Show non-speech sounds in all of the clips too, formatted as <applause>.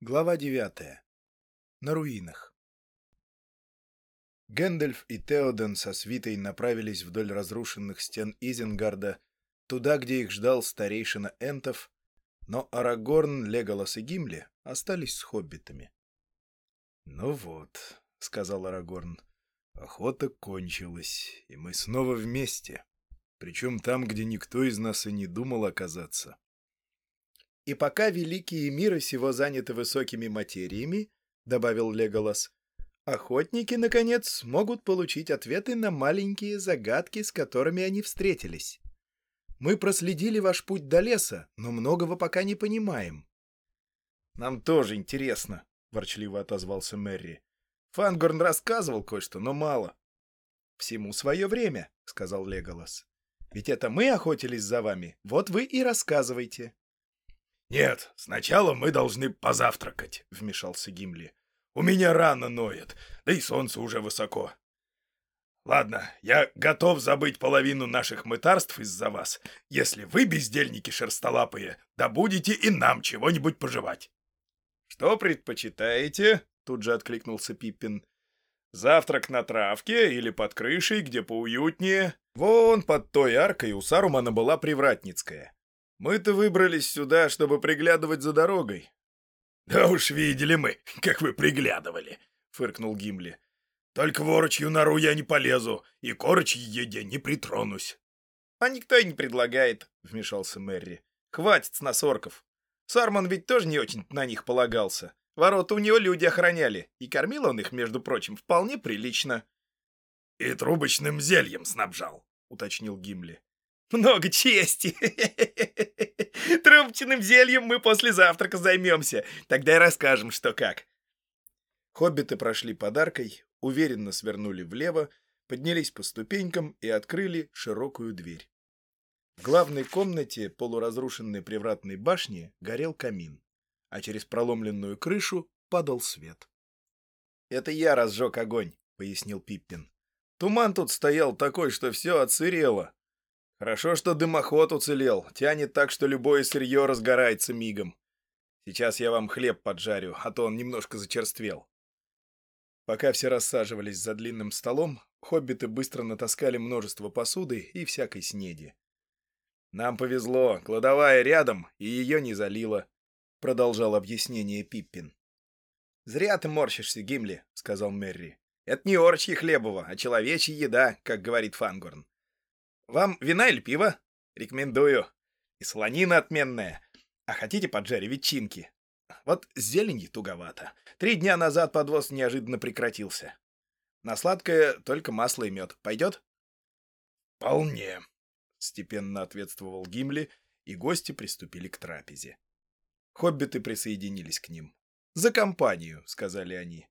Глава девятая. На руинах. Гэндальф и Теоден со свитой направились вдоль разрушенных стен Изенгарда, туда, где их ждал старейшина Энтов, но Арагорн, Леголас и Гимли остались с хоббитами. «Ну вот», — сказал Арагорн, — «охота кончилась, и мы снова вместе, причем там, где никто из нас и не думал оказаться». «И пока великие миры сего заняты высокими материями, — добавил Леголас, — охотники, наконец, могут получить ответы на маленькие загадки, с которыми они встретились. Мы проследили ваш путь до леса, но многого пока не понимаем». «Нам тоже интересно», — ворчливо отозвался Мэри. «Фангорн рассказывал кое-что, но мало». «Всему свое время», — сказал Леголас. «Ведь это мы охотились за вами, вот вы и рассказывайте». «Нет, сначала мы должны позавтракать», — вмешался Гимли. «У меня рано ноет, да и солнце уже высоко. Ладно, я готов забыть половину наших мытарств из-за вас, если вы, бездельники шерстолапые, добудете и нам чего-нибудь пожевать». «Что предпочитаете?» — тут же откликнулся Пиппин. «Завтрак на травке или под крышей, где поуютнее? Вон под той аркой у Сарумана была привратницкая». Мы-то выбрались сюда, чтобы приглядывать за дорогой. — Да уж видели мы, как вы приглядывали, — фыркнул Гимли. — Только в орочью нору я не полезу и к орочьей еде не притронусь. — А никто и не предлагает, — вмешался Мэри. — Хватит с нас орков. Сарман ведь тоже не очень на них полагался. Ворота у него люди охраняли, и кормил он их, между прочим, вполне прилично. — И трубочным зельем снабжал, — уточнил Гимли. Много чести. <laughs> Трубчиным зельем мы после завтрака займемся. Тогда и расскажем, что как. Хоббиты прошли подаркой, уверенно свернули влево, поднялись по ступенькам и открыли широкую дверь. В главной комнате полуразрушенной привратной башни горел камин, а через проломленную крышу падал свет. «Это я разжег огонь», — пояснил Пиппин. «Туман тут стоял такой, что все отсырело, Хорошо, что дымоход уцелел. Тянет так, что любое сырье разгорается мигом. Сейчас я вам хлеб поджарю, а то он немножко зачерствел. Пока все рассаживались за длинным столом, хоббиты быстро натаскали множество посуды и всякой снеди. «Нам повезло, кладовая рядом, и ее не залило», — продолжал объяснение Пиппин. «Зря ты морщишься, Гимли», — сказал Мерри. «Это не орчье хлебово, а человечья еда, как говорит Фангорн. Вам вина или пиво? Рекомендую. И солонина отменная. А хотите поджари ветчинки? Вот с зеленью туговато. Три дня назад подвоз неожиданно прекратился. На сладкое только масло и мед. Пойдет? Вполне, — степенно ответствовал Гимли, и гости приступили к трапезе. Хоббиты присоединились к ним. «За компанию», — сказали они.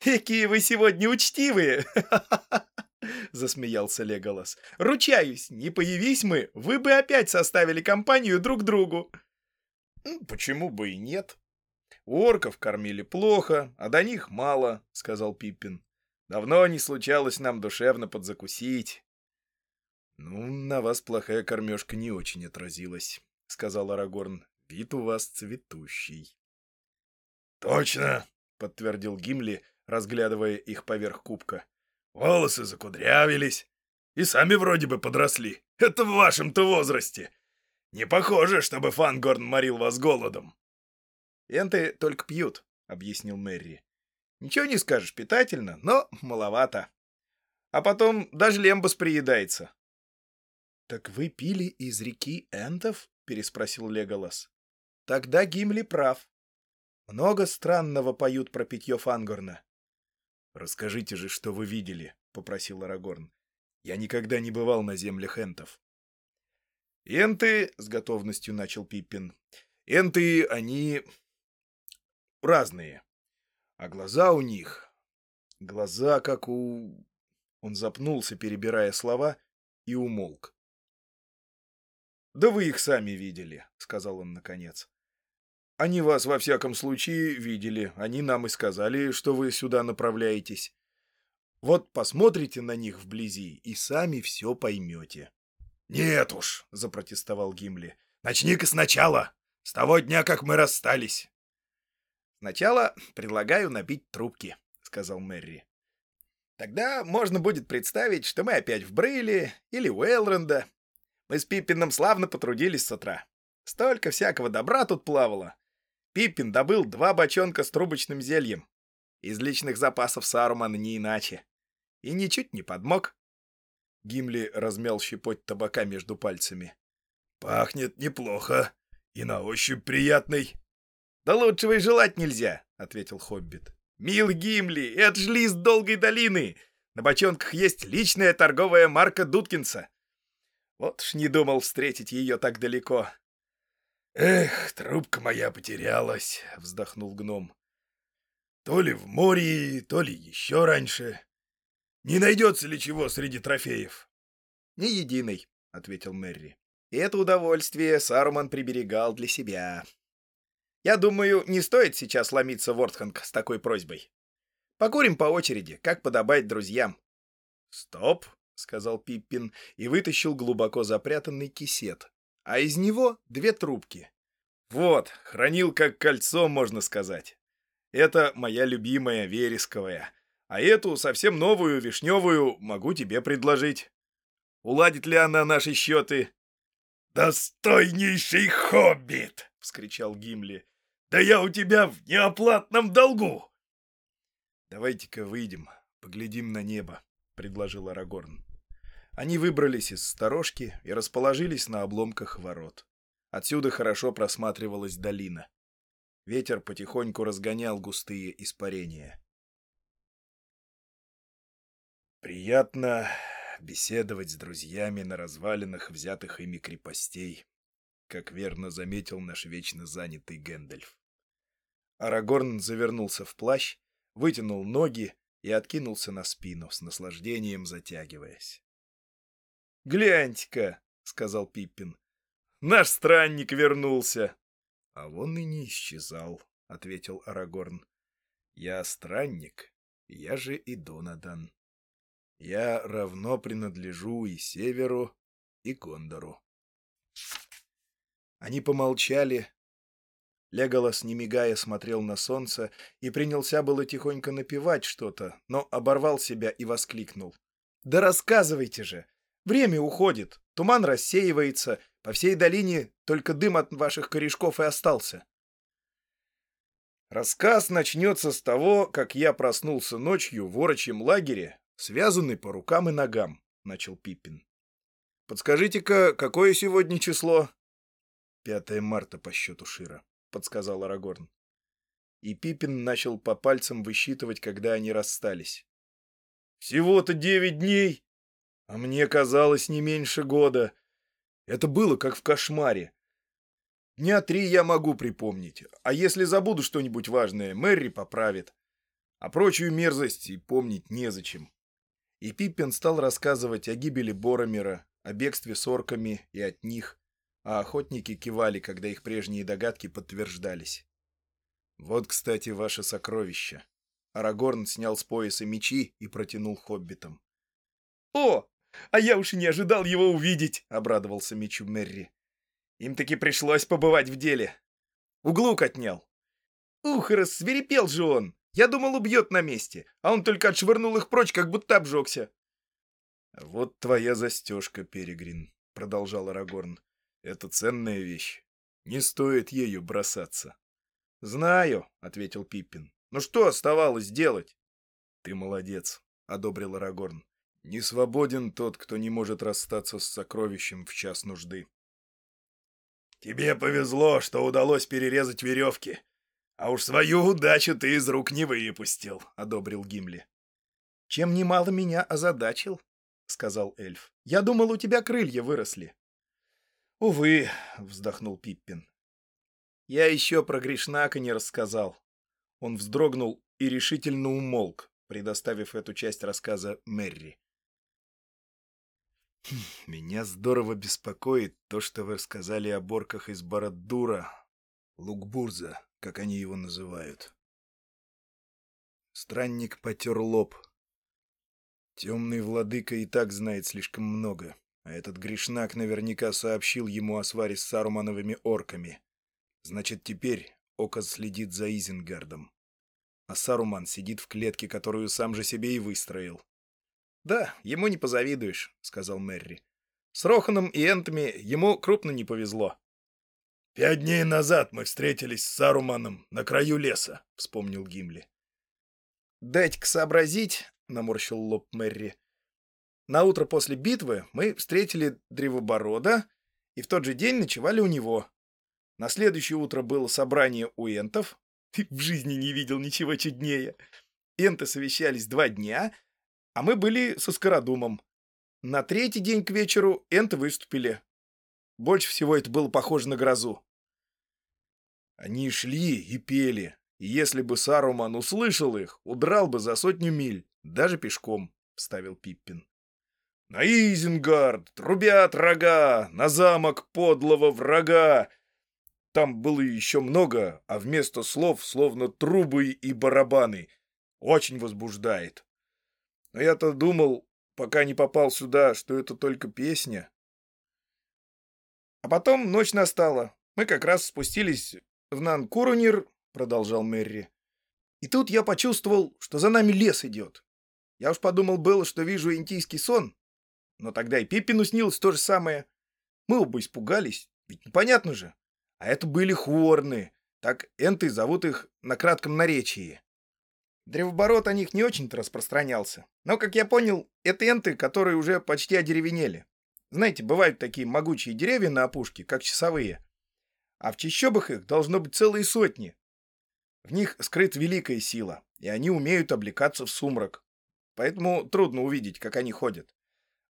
«Какие вы сегодня учтивые!» <laughs> — <laughs> засмеялся Леголас. «Ручаюсь, не появись мы, вы бы опять составили компанию друг другу». «Почему бы и нет? орков кормили плохо, а до них мало», — сказал Пиппин. «Давно не случалось нам душевно подзакусить». «Ну, на вас плохая кормежка не очень отразилась», — сказал Арагорн. «Вид у вас цветущий». «Точно», — подтвердил Гимли, разглядывая их поверх кубка. Волосы закудрявились. И сами вроде бы подросли. Это в вашем-то возрасте. Не похоже, чтобы Фангорн морил вас голодом. «Энты только пьют», — объяснил Мэри. «Ничего не скажешь, питательно, но маловато. А потом даже лембус приедается». «Так вы пили из реки Энтов?» — переспросил Леголас. «Тогда Гимли прав. Много странного поют про питье Фангорна. «Расскажите же, что вы видели», — попросил Арагорн. «Я никогда не бывал на землях энтов». «Энты», — с готовностью начал Пиппин, — «энты, они разные. А глаза у них... Глаза, как у...» Он запнулся, перебирая слова, и умолк. «Да вы их сами видели», — сказал он наконец. Они вас, во всяком случае, видели. Они нам и сказали, что вы сюда направляетесь. Вот посмотрите на них вблизи и сами все поймете. — Нет уж, — запротестовал Гимли. — Начни-ка сначала, с того дня, как мы расстались. Сначала предлагаю набить трубки, сказал Мэри. Тогда можно будет представить, что мы опять в Брейле или у Элронда. Мы с Пиппином славно потрудились с утра. Столько всякого добра тут плавало. Пиппин добыл два бочонка с трубочным зельем. Из личных запасов Сарумана не иначе. И ничуть не подмог. Гимли размял щепоть табака между пальцами. «Пахнет неплохо и на ощупь приятный». «Да лучшего и желать нельзя», — ответил Хоббит. «Мил Гимли, это ж лист Долгой долины. На бочонках есть личная торговая марка Дудкинса. Вот ж не думал встретить ее так далеко». «Эх, трубка моя потерялась», — вздохнул гном. «То ли в море, то ли еще раньше. Не найдется ли чего среди трофеев?» «Ни единой», — ответил Мэри. «И это удовольствие Саруман приберегал для себя. Я думаю, не стоит сейчас ломиться в Ортханг с такой просьбой. Покурим по очереди, как подобает друзьям». «Стоп», — сказал Пиппин и вытащил глубоко запрятанный кисет, а из него две трубки. «Вот, хранил как кольцо, можно сказать. Это моя любимая вересковая, а эту, совсем новую, вишневую, могу тебе предложить. Уладит ли она наши счеты?» «Достойнейший хоббит!» — вскричал Гимли. «Да я у тебя в неоплатном долгу!» «Давайте-ка выйдем, поглядим на небо», — предложил Арагорн. Они выбрались из сторожки и расположились на обломках ворот. Отсюда хорошо просматривалась долина. Ветер потихоньку разгонял густые испарения. Приятно беседовать с друзьями на развалинах взятых ими крепостей, как верно заметил наш вечно занятый Гэндальф. Арагорн завернулся в плащ, вытянул ноги и откинулся на спину, с наслаждением затягиваясь. «Гляньте-ка», — сказал Пиппин, — «наш странник вернулся». «А он и не исчезал», — ответил Арагорн. «Я странник, я же и Донадан». Я равно принадлежу и Северу, и Кондору. Они помолчали. Леголас, не мигая, смотрел на солнце и принялся было тихонько напевать что-то, но оборвал себя и воскликнул. «Да рассказывайте же! Время уходит, туман рассеивается, по всей долине только дым от ваших корешков и остался». Рассказ начнется с того, как я проснулся ночью в орочьем лагере связанный по рукам и ногам», — начал Пиппин. «Подскажите-ка, какое сегодня число?» «Пятое марта по счету Шира», — подсказал Арагорн. И Пиппин начал по пальцам высчитывать, когда они расстались. «Всего-то девять дней! А мне казалось не меньше года. Это было как в кошмаре. Дня три я могу припомнить, а если забуду что-нибудь важное, Мэри поправит. А прочую мерзость и помнить незачем. И Пиппин стал рассказывать о гибели Боромера, о бегстве с орками и от них, а охотники кивали, когда их прежние догадки подтверждались. «Вот, кстати, ваше сокровище». Арагорн снял с пояса мечи и протянул хоббитам. «О, а я уж и не ожидал его увидеть!» — обрадовался мечу Мерри. «Им таки пришлось побывать в деле. Углук отнял. Ух, рассверепел же он! Я думал, убьет на месте, а он только отшвырнул их прочь, как будто обжегся. — Вот твоя застежка, Перегрин, — продолжал Арагорн. — Это ценная вещь. Не стоит ею бросаться. — Знаю, — ответил Пиппин. — Ну что оставалось делать? — Ты молодец, — одобрил Арагорн. — Не свободен тот, кто не может расстаться с сокровищем в час нужды. — Тебе повезло, что удалось перерезать веревки, «А уж свою удачу ты из рук не выпустил», — одобрил Гимли. «Чем немало меня озадачил», — сказал эльф. «Я думал, у тебя крылья выросли». «Увы», — вздохнул Пиппин. «Я еще про Гришнака не рассказал». Он вздрогнул и решительно умолк, предоставив эту часть рассказа Мерри. «Хм, «Меня здорово беспокоит то, что вы рассказали о борках из Барадура, Лукбурза как они его называют. Странник потер лоб. Темный владыка и так знает слишком много, а этот грешнак наверняка сообщил ему о сваре с Сарумановыми орками. Значит, теперь Оказ следит за Изенгардом. А Саруман сидит в клетке, которую сам же себе и выстроил. «Да, ему не позавидуешь», — сказал Мэри. «С Роханом и Энтами ему крупно не повезло». «Пять дней назад мы встретились с Саруманом на краю леса», — вспомнил Гимли. «Дайте-ка сообразить», — наморщил лоб Мэри. «На утро после битвы мы встретили Древоборода и в тот же день ночевали у него. На следующее утро было собрание у энтов. <laughs> Ты в жизни не видел ничего чуднее. Энты совещались два дня, а мы были со Скородумом. На третий день к вечеру энты выступили. Больше всего это было похоже на грозу. Они шли и пели, и если бы Саруман услышал их, удрал бы за сотню миль, даже пешком, — вставил Пиппин. На Изенгард, трубят рога, на замок подлого врага. Там было еще много, а вместо слов словно трубы и барабаны. Очень возбуждает. Но я-то думал, пока не попал сюда, что это только песня. А потом ночь настала. Мы как раз спустились в Нанкурунир, продолжал Мерри. И тут я почувствовал, что за нами лес идет. Я уж подумал было, что вижу интийский сон. Но тогда и Пиппину снилось то же самое. Мы оба испугались, ведь непонятно же. А это были хорны. Так энты зовут их на кратком наречии. Древоборот о них не очень-то распространялся. Но, как я понял, это энты, которые уже почти одеревенели. Знаете, бывают такие могучие деревья на опушке, как часовые. А в чащобах их должно быть целые сотни. В них скрыт великая сила, и они умеют облекаться в сумрак. Поэтому трудно увидеть, как они ходят.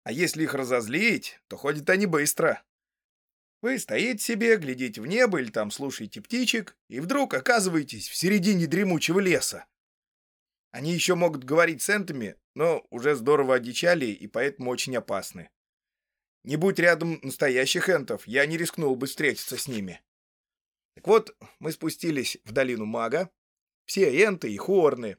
А если их разозлить, то ходят они быстро. Вы стоите себе, глядите в небо или там слушаете птичек, и вдруг оказываетесь в середине дремучего леса. Они еще могут говорить центами, но уже здорово одичали и поэтому очень опасны. Не будь рядом настоящих энтов, я не рискнул бы встретиться с ними. Так вот, мы спустились в долину мага. Все энты и хорны.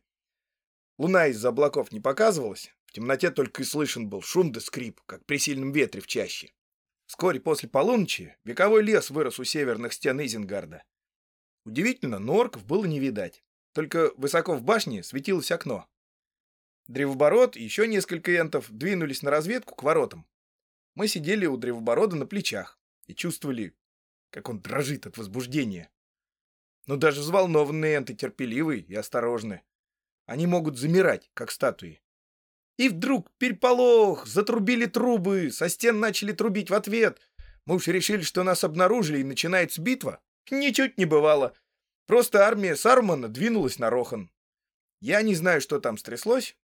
Луна из-за облаков не показывалась, в темноте только и слышен был шум да скрип, как при сильном ветре в чаще. Вскоре после полуночи вековой лес вырос у северных стен Изенгарда. Удивительно, но орков было не видать. Только высоко в башне светилось окно. Древоборот и еще несколько энтов двинулись на разведку к воротам. Мы сидели у Древоборода на плечах и чувствовали, как он дрожит от возбуждения. Но даже взволнованные энты терпеливы и осторожны. Они могут замирать, как статуи. И вдруг переполох, затрубили трубы, со стен начали трубить в ответ. Мы уж решили, что нас обнаружили и начинается битва. Ничуть не бывало. Просто армия Сарумана двинулась на Рохан. Я не знаю, что там стряслось.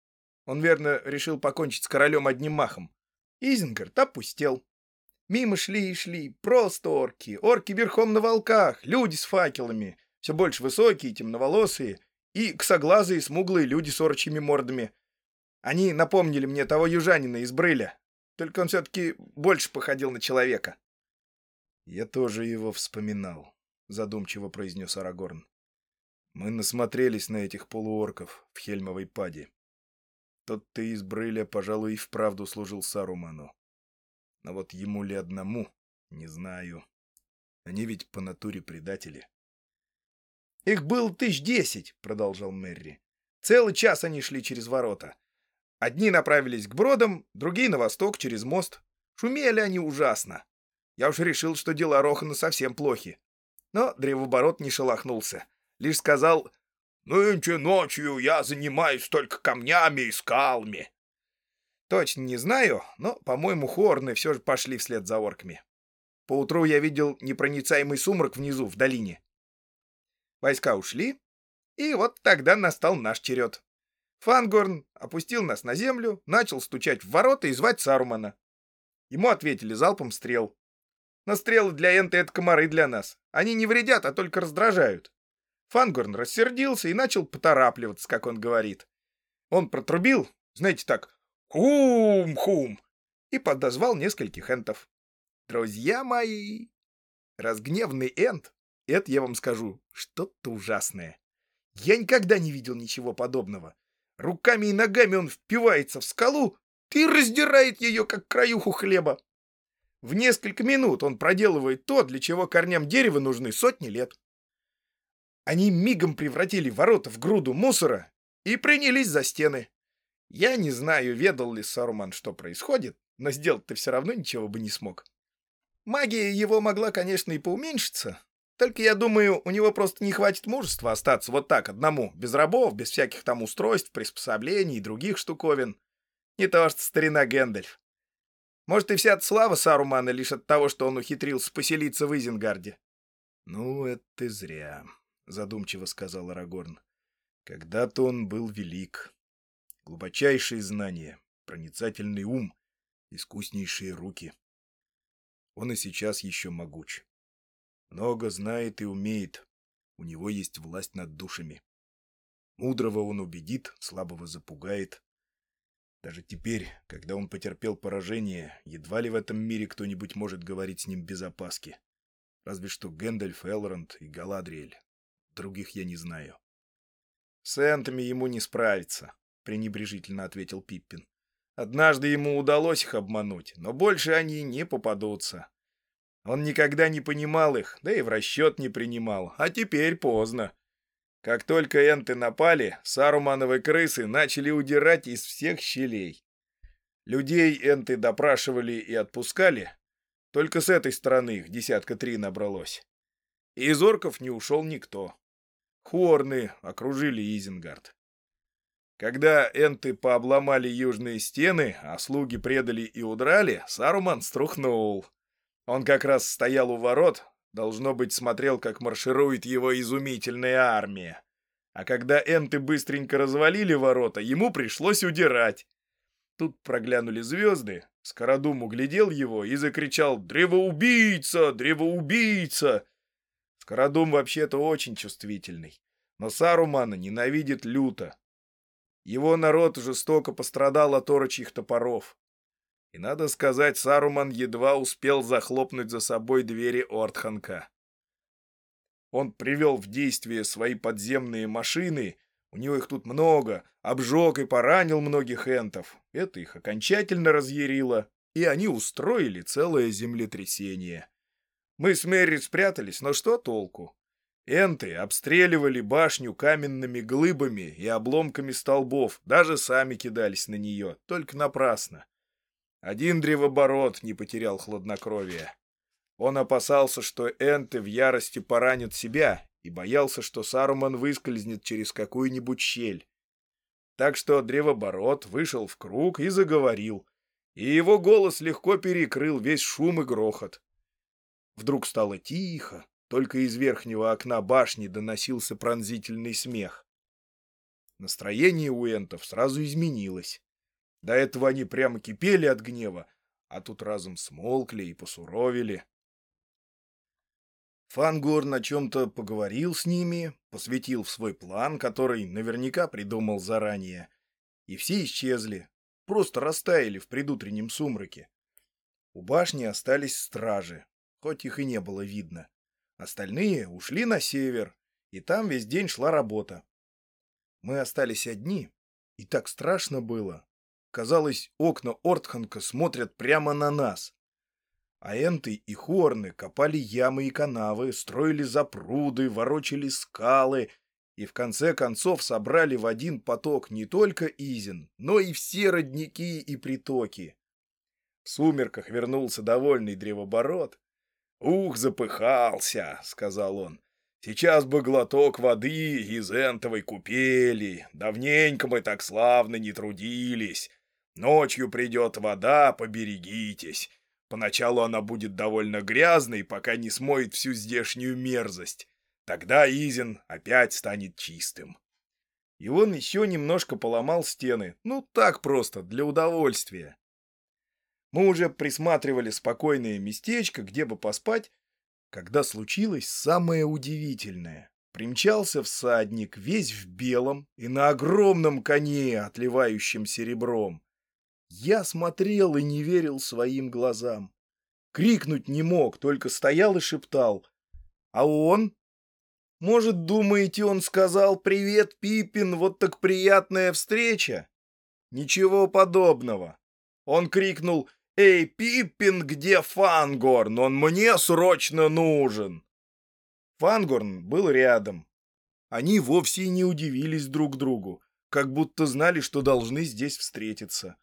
Он, верно, решил покончить с королем одним махом. Изенгард опустел. Мимо шли и шли, просто орки, орки верхом на волках, люди с факелами, все больше высокие, темноволосые, и косоглазые, смуглые люди с орчьими мордами. Они напомнили мне того южанина из Брыля, только он все-таки больше походил на человека. «Я тоже его вспоминал», — задумчиво произнес Арагорн. «Мы насмотрелись на этих полуорков в Хельмовой паде. Тот ты из Брыля, пожалуй, и вправду служил Саруману. Но вот ему ли одному, не знаю. Они ведь по натуре предатели». «Их было тысяч десять», — продолжал Мерри. «Целый час они шли через ворота. Одни направились к бродам, другие на восток через мост. Шумели они ужасно. Я уж решил, что дела Рохана совсем плохи. Но древоборот не шелохнулся. Лишь сказал, «Нынче ночью я занимаюсь только камнями и скалами». Точно не знаю, но, по-моему, хорны все же пошли вслед за орками. Поутру я видел непроницаемый сумрак внизу, в долине. Войска ушли, и вот тогда настал наш черед. Фангорн опустил нас на землю, начал стучать в ворота и звать Сарумана. Ему ответили залпом стрел. Но стрелы для Энты — это комары для нас. Они не вредят, а только раздражают. Фангорн рассердился и начал поторапливаться, как он говорит. Он протрубил, знаете так, «Хум-хум!» и подозвал нескольких энтов. Друзья мои, разгневанный энт — это, я вам скажу, что-то ужасное. Я никогда не видел ничего подобного. Руками и ногами он впивается в скалу и раздирает ее, как краюху хлеба. В несколько минут он проделывает то, для чего корням дерева нужны сотни лет. Они мигом превратили ворота в груду мусора и принялись за стены. Я не знаю, ведал ли Саруман, что происходит, но сделать-то все равно ничего бы не смог. Магия его могла, конечно, и поуменьшиться, только я думаю, у него просто не хватит мужества остаться вот так одному, без рабов, без всяких там устройств, приспособлений и других штуковин. Не то что старина Гэндальф. Может, и вся слава Сарумана лишь от того, что он ухитрился поселиться в Изенгарде. — Ну, это ты зря, — задумчиво сказал Арагорн. — Когда-то он был велик. Глубочайшие знания, проницательный ум, искуснейшие руки. Он и сейчас еще могуч. Много знает и умеет. У него есть власть над душами. Мудрого он убедит, слабого запугает. Даже теперь, когда он потерпел поражение, едва ли в этом мире кто-нибудь может говорить с ним без опаски. Разве что Гэндальф, Элронд и Галадриэль. Других я не знаю. — С энтами ему не справиться, — пренебрежительно ответил Пиппин. Однажды ему удалось их обмануть, но больше они не попадутся. Он никогда не понимал их, да и в расчет не принимал, а теперь поздно. Как только энты напали, сарумановые крысы начали удирать из всех щелей. Людей энты допрашивали и отпускали, только с этой стороны их десятка три набралось. И из орков не ушел никто. Хорны окружили Изенгард. Когда энты пообломали южные стены, а слуги предали и удрали, Саруман струхнул. Он как раз стоял у ворот, должно быть, смотрел, как марширует его изумительная армия. А когда энты быстренько развалили ворота, ему пришлось удирать. Тут проглянули звезды, Скородум углядел его и закричал «Древоубийца! Древоубийца!» Скородум вообще-то очень чувствительный, но Сарумана ненавидит люто. Его народ жестоко пострадал от орочих топоров. И, надо сказать, Саруман едва успел захлопнуть за собой двери Ортханка. Он привел в действие свои подземные машины, у него их тут много, обжег и поранил многих энтов. Это их окончательно разъярило, и они устроили целое землетрясение. Мы с Мэри спрятались, но что толку? Энты обстреливали башню каменными глыбами и обломками столбов, даже сами кидались на нее, только напрасно. Один древоборот не потерял хладнокровия. Он опасался, что энты в ярости поранят себя, и боялся, что Саруман выскользнет через какую-нибудь щель. Так что древоборот вышел в круг и заговорил, и его голос легко перекрыл весь шум и грохот. Вдруг стало тихо, только из верхнего окна башни доносился пронзительный смех. Настроение у энтов сразу изменилось. До этого они прямо кипели от гнева, а тут разом смолкли и посуровили. Фангор на чем-то поговорил с ними, посвятил в свой план, который наверняка придумал заранее, и все исчезли, просто растаяли в предутреннем сумраке. У башни остались стражи, хоть их и не было видно. Остальные ушли на север, и там весь день шла работа. Мы остались одни, и так страшно было, Казалось, окна Ортханка смотрят прямо на нас. А энты и хорны копали ямы и канавы, строили запруды, ворочали скалы и в конце концов собрали в один поток не только Изин, но и все родники и притоки. В сумерках вернулся довольный древоборот. «Ух, запыхался!» — сказал он. «Сейчас бы глоток воды из энтовой купели. Давненько мы так славно не трудились. Ночью придет вода, поберегитесь. Поначалу она будет довольно грязной, пока не смоет всю здешнюю мерзость. Тогда Изин опять станет чистым. И он еще немножко поломал стены. Ну, так просто, для удовольствия. Мы уже присматривали спокойное местечко, где бы поспать, когда случилось самое удивительное. Примчался всадник, весь в белом и на огромном коне, отливающем серебром. Я смотрел и не верил своим глазам. Крикнуть не мог, только стоял и шептал. А он? Может, думаете, он сказал «Привет, Пиппин, вот так приятная встреча»? Ничего подобного. Он крикнул «Эй, Пиппин, где Фангорн? Он мне срочно нужен!» Фангорн был рядом. они вовсе не удивились друг другу, как будто знали, что должны здесь встретиться.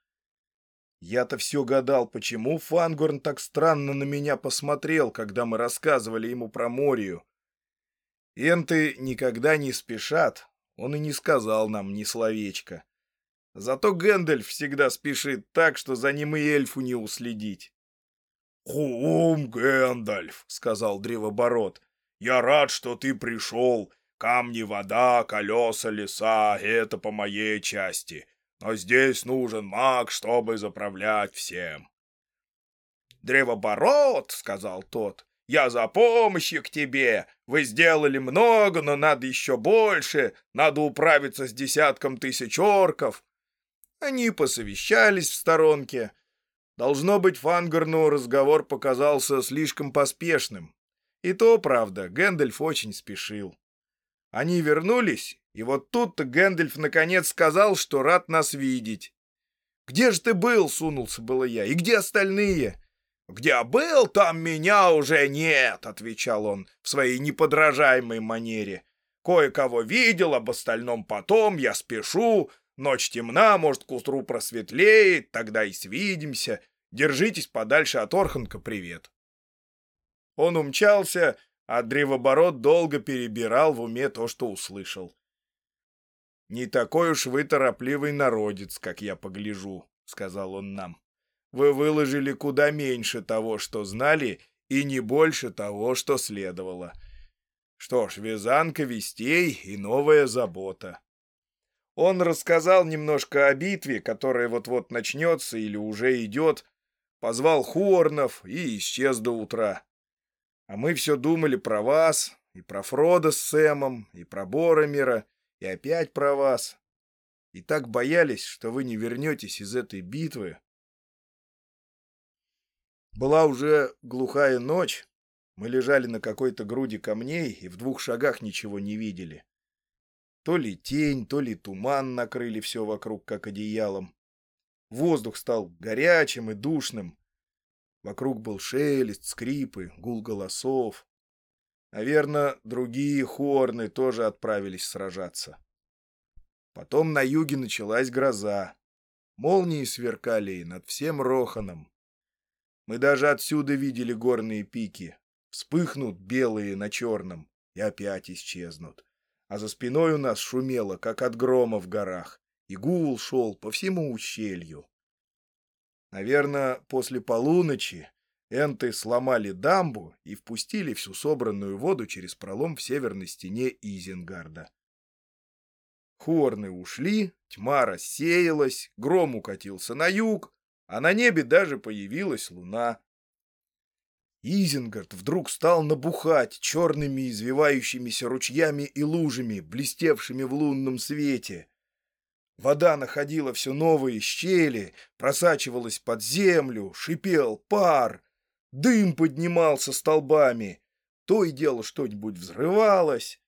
Я-то все гадал, почему Фангорн так странно на меня посмотрел, когда мы рассказывали ему про Морию. Энты никогда не спешат, он и не сказал нам ни словечка. Зато Гэндальф всегда спешит так, что за ним и эльфу не уследить. «Хум, Гэндальф», — сказал древоборот, — «я рад, что ты пришел. Камни, вода, колеса, леса — это по моей части. Но здесь нужен маг, чтобы заправлять всем». «Древоборот», — сказал тот, — «я за помощью к тебе. Вы сделали много, но надо еще больше. Надо управиться с десятком тысяч орков. Они посовещались в сторонке. Должно быть, Фангорну разговор показался слишком поспешным. И то, правда, Гэндальф очень спешил. Они вернулись, и вот тут-то Гэндальф наконец сказал, что рад нас видеть. «Где же ты был?» — сунулся было я. «И где остальные?» «Где был, там меня уже нет», — отвечал он в своей неподражаемой манере. «Кое-кого видел, об остальном потом, я спешу, Ночь темна, может, к утру просветлеет, тогда и свидимся. Держитесь подальше от Орханка, привет. Он умчался, а древоборот долго перебирал в уме то, что услышал. «Не такой уж вы торопливый народец, как я погляжу», — сказал он нам. «Вы выложили куда меньше того, что знали, и не больше того, что следовало. Что ж, вязанка вестей и новая забота. Он рассказал немножко о битве, которая вот-вот начнется или уже идет, позвал Хуорнов и исчез до утра. А мы все думали про вас, и про Фрода с Сэмом, и про Боромира, и опять про вас. И так боялись, что вы не вернетесь из этой битвы. Была уже глухая ночь, мы лежали на какой-то груди камней и в двух шагах ничего не видели. То ли тень, то ли туман накрыли все вокруг, как одеялом. Воздух стал горячим и душным. Вокруг был шелест, скрипы, гул голосов. Наверное, другие хорны тоже отправились сражаться. Потом на юге началась гроза. Молнии сверкали над всем Роханом. Мы даже отсюда видели горные пики. Вспыхнут белые на черном и опять исчезнут а за спиной у нас шумело, как от грома в горах, и гул шел по всему ущелью. Наверное, после полуночи энты сломали дамбу и впустили всю собранную воду через пролом в северной стене Изенгарда. Хорны ушли, тьма рассеялась, гром укатился на юг, а на небе даже появилась луна. Изенгард вдруг стал набухать черными извивающимися ручьями и лужами, блестевшими в лунном свете. Вода находила все новые щели, просачивалась под землю, шипел пар, дым поднимался столбами, то и дело что-нибудь взрывалось.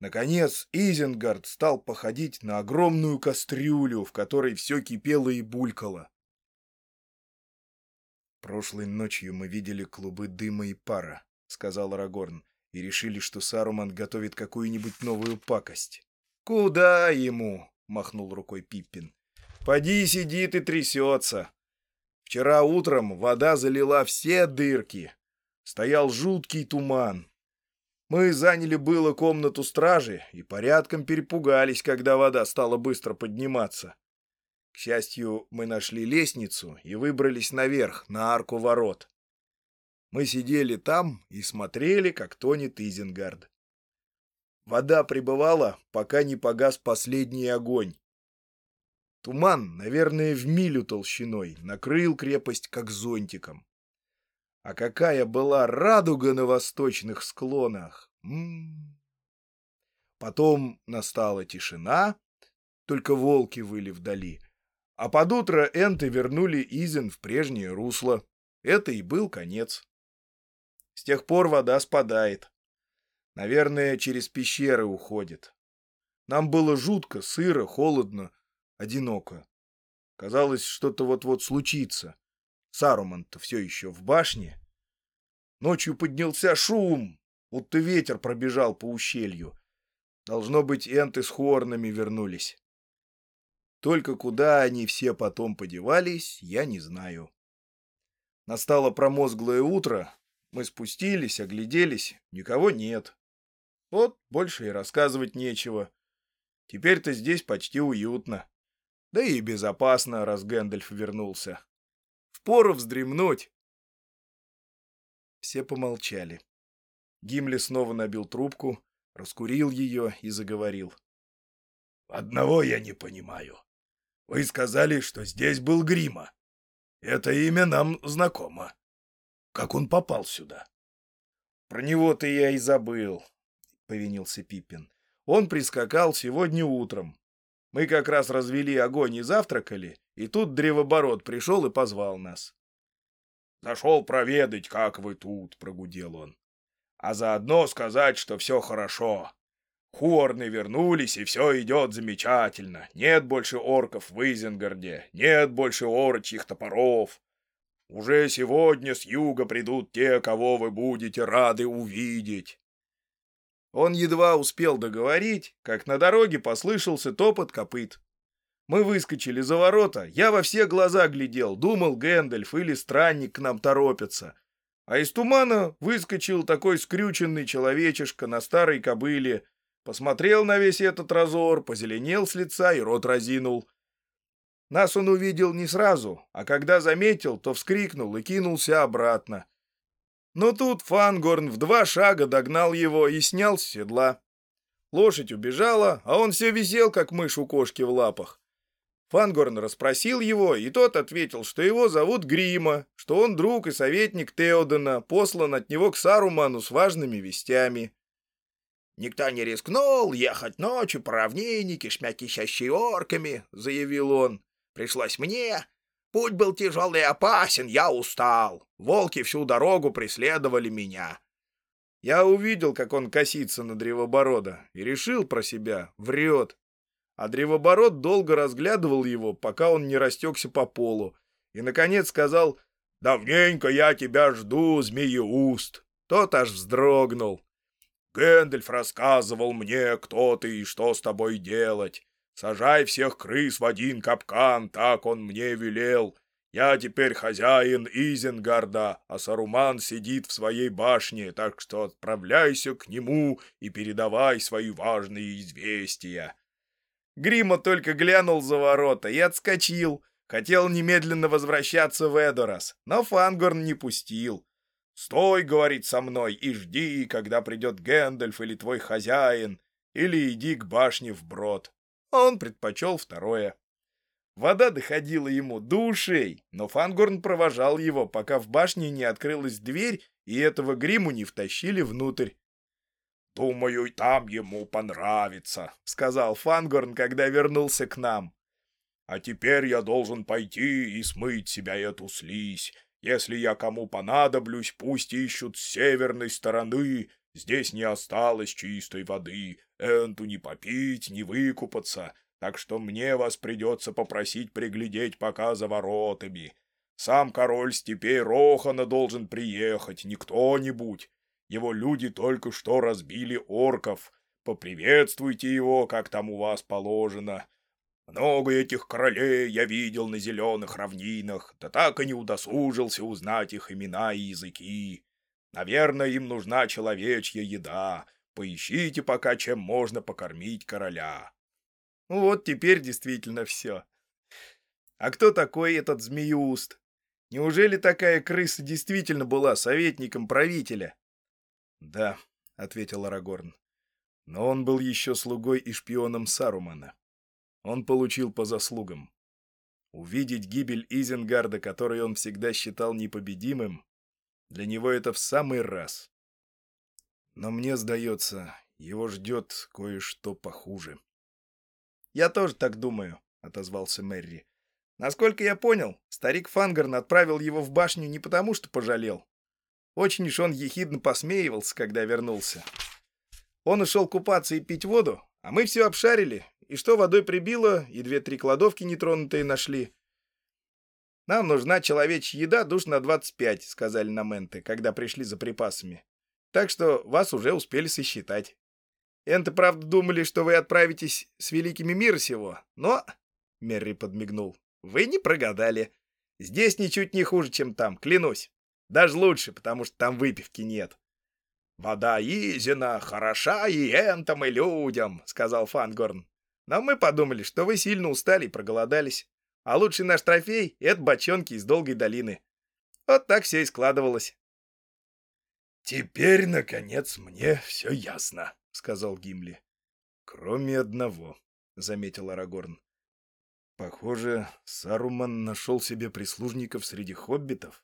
Наконец Изенгард стал походить на огромную кастрюлю, в которой все кипело и булькало. «Прошлой ночью мы видели клубы дыма и пара», — сказал Арагорн, «и решили, что Саруман готовит какую-нибудь новую пакость». «Куда ему?» — махнул рукой Пиппин. «Поди сидит и трясется. Вчера утром вода залила все дырки. Стоял жуткий туман. Мы заняли было комнату стражи и порядком перепугались, когда вода стала быстро подниматься. К счастью, мы нашли лестницу и выбрались наверх, на арку ворот. Мы сидели там и смотрели, как тонет Изенгард. Вода прибывала, пока не погас последний огонь. Туман, наверное, в милю толщиной, накрыл крепость как зонтиком. А какая была радуга на восточных склонах! М -м -м. Потом настала тишина, только волки выли вдали — а под утро энты вернули Изен в прежнее русло. Это и был конец. С тех пор вода спадает. Наверное, через пещеры уходит. Нам было жутко, сыро, холодно, одиноко. Казалось, что-то вот-вот случится. Саруман-то все еще в башне. Ночью поднялся шум, будто ветер пробежал по ущелью. Должно быть, энты с хорнами вернулись. Только куда они все потом подевались, я не знаю. Настало промозглое утро, мы спустились, огляделись, никого нет. Вот больше и рассказывать нечего. Теперь-то здесь почти уютно. Да и безопасно, раз Гэндальф вернулся. Впору вздремнуть. Все помолчали. Гимли снова набил трубку, раскурил ее и заговорил. «Одного я не понимаю. Вы сказали, что здесь был Грима. Это имя нам знакомо. Как он попал сюда?» «Про него-то я и забыл», — повинился Пиппин. «Он прискакал сегодня утром. Мы как раз развели огонь и завтракали, и тут древоборот пришел и позвал нас. «Зашел проведать, как вы тут», — прогудел он. «А заодно сказать, что все хорошо. Хорны вернулись, и все идет замечательно. Нет больше орков в Изенгарде, нет больше орочьих топоров. Уже сегодня с юга придут те, кого вы будете рады увидеть. Он едва успел договорить, как на дороге послышался топот копыт. Мы выскочили за ворота, я во все глаза глядел, думал, Гэндальф или странник к нам торопится. А из тумана выскочил такой скрюченный человечишка на старой кобыле, посмотрел на весь этот разор, позеленел с лица и рот разинул. Нас он увидел не сразу, а когда заметил, то вскрикнул и кинулся обратно. Но тут Фангорн в два шага догнал его и снял с седла. Лошадь убежала, а он все висел, как мышь у кошки в лапах. Фангорн расспросил его, и тот ответил, что его зовут Грима, что он друг и советник Теодена, послан от него к Саруману с важными вестями. «Никто не рискнул ехать ночью по равнине, кишмя кищащей орками», — заявил он. «Пришлось мне, Путь был тяжелый и опасен, я устал. Волки всю дорогу преследовали меня. Я увидел, как он косится на древоборода, и решил про себя, врет. А древобород долго разглядывал его, пока он не растекся по полу, и, наконец, сказал «Давненько я тебя жду, змееуст». Тот аж вздрогнул. «Гэндальф рассказывал мне, кто ты и что с тобой делать. Сажай всех крыс в один капкан, так он мне велел. Я теперь хозяин Изенгарда, а Саруман сидит в своей башне, так что отправляйся к нему и передавай свои важные известия». Грима только глянул за ворота и отскочил. Хотел немедленно возвращаться в Эдорас, но Фангорн не пустил. «Стой, — говорит со мной, — и жди, когда придет Гэндальф или твой хозяин, или иди к башне вброд а он предпочел второе. Вода доходила ему до ушей, но Фангорн провожал его, пока в башне не открылась дверь, и этого гриму не втащили внутрь. «Думаю, там ему понравится», — сказал Фангорн, когда вернулся к нам. «А теперь я должен пойти и смыть себя эту слизь. Если я кому понадоблюсь, пусть ищут с северной стороны, Здесь не осталось чистой воды, Энту не попить, не выкупаться, так что мне вас придется попросить приглядеть пока за воротами. Сам король степей Рохана должен приехать, не кто-нибудь. Его люди только что разбили орков. Поприветствуйте его, как там у вас положено. Много этих королей я видел на зеленых равнинах, да так и не удосужился узнать их имена и языки. Наверное, им нужна человечья еда. Поищите пока, чем можно покормить короля. Вот теперь действительно все. А кто такой этот Змеюст? Неужели такая крыса действительно была советником правителя? Да, — ответил Арагорн. Но он был еще слугой и шпионом Сарумана. Он получил по заслугам. Увидеть гибель Изенгарда, который он всегда считал непобедимым, для него это в самый раз. Но мне сдается, его ждет кое-что похуже. «Я тоже так думаю», — отозвался Мэри. «Насколько я понял, старик Фангарн отправил его в башню не потому, что пожалел. Очень уж он ехидно посмеивался, когда вернулся. Он ушел купаться и пить воду, а мы все обшарили, и что водой прибило, и две-три кладовки нетронутые нашли. «Нам нужна человечья еда душ на 25», — сказали на менты, когда пришли за припасами. «Так что вас уже успели сосчитать». Энты, правда, думали, что вы отправитесь с великими мир сего, но...» Мерри подмигнул. «Вы не прогадали. Здесь ничуть не хуже, чем там, клянусь. Даже лучше, потому что там выпивки нет». «Вода Изина хороша и энтам, и людям», — сказал Фангорн. «Но мы подумали, что вы сильно устали и проголодались. А лучший наш трофей — это бочонки из Долгой долины. Вот так все и складывалось». «Теперь, наконец, мне все ясно», — сказал Гимли. «Кроме одного», — заметил Арагорн. «Похоже, Саруман нашел себе прислужников среди хоббитов.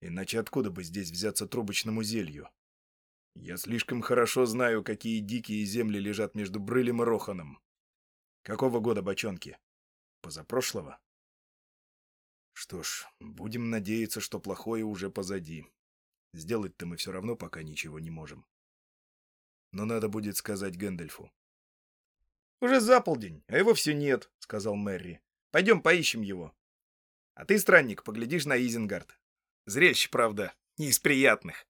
Иначе откуда бы здесь взяться трубочному зелью? Я слишком хорошо знаю, какие дикие земли лежат между Брылем и Роханом. Какого года бочонки? Позапрошлого? Что ж, будем надеяться, что плохое уже позади. Сделать-то мы все равно пока ничего не можем. Но надо будет сказать Гэндальфу. «Уже за полдень, а его все нет», — сказал Мэри. «Пойдем поищем его. А ты, странник, поглядишь на Изенгард. Зрелище, правда, не из приятных».